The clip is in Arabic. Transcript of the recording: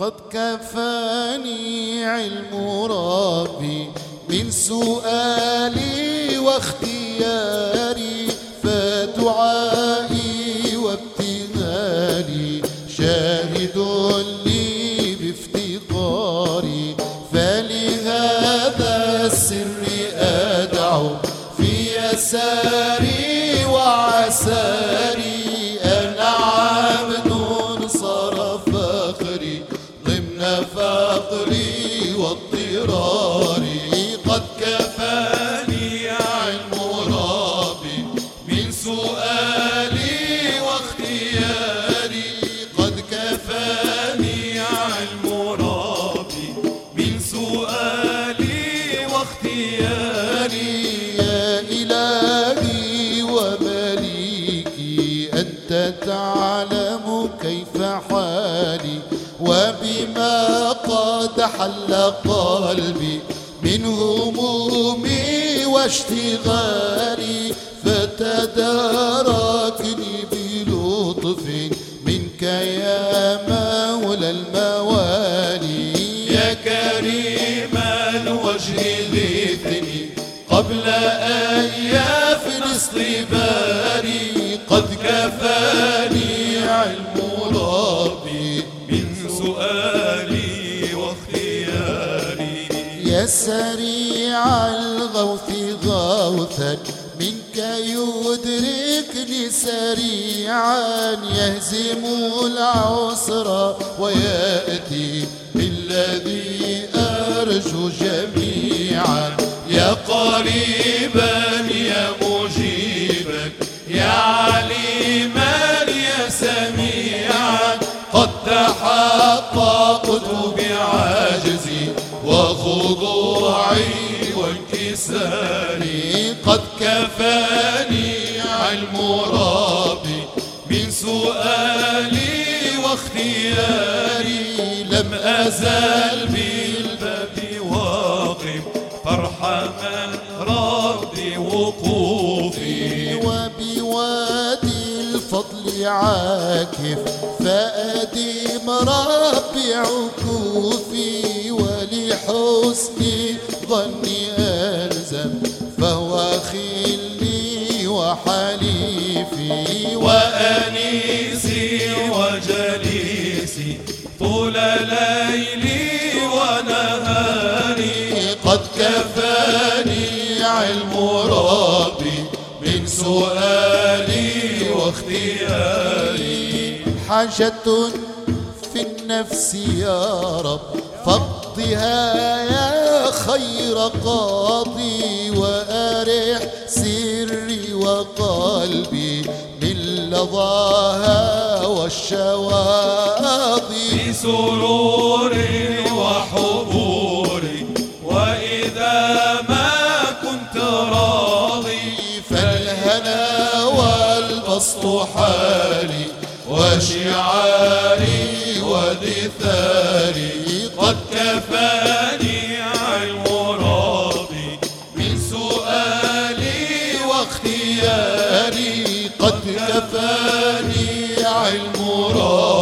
قد كفاني علم ربي من سؤالي واختياري فدعائي وابتهالي شاهد لي بافتقاري فلهذا السر أدعو في يساري وعساري. يا إلهي ومليكي أنت تعلم كيف حالي وبما قد حل قلبي من همومي واشتغالي فتداركني بلطف منك يا مولى الموالي. أياف الاصطباري قد كفاني علم ربي من سؤالي واختياري. يا سريع الغوث غوثا منك يدركني سريعا يهزم العسر ويأتي بالذي قريبا يا مجيبا يا عليما يا سميعا قد تحققت بعجزي وخضوعي وانكساري. قد كفاني علم ربي من سؤالي واختياري. لم أزل بالباب فارحم ربي وقوفي. وبوادي الفضل عاكف فأديم ربي عكوفي ولحسن ظني ألزم فهو خلي وحليفي. وأنيسي وجليسي طول ليلي ونهاري قد كفاني علم ربي من سؤالي واختياري. حاجة في النفس يا رب فاقضها يا خير قاضي وأرح سري وقلبي من لظاها والشواضي بسروري وحبوري والبسط حالي وشعاري ودثاري. قد كفاني علم ربي من سؤالي واختياري. قد كفاني علم ربي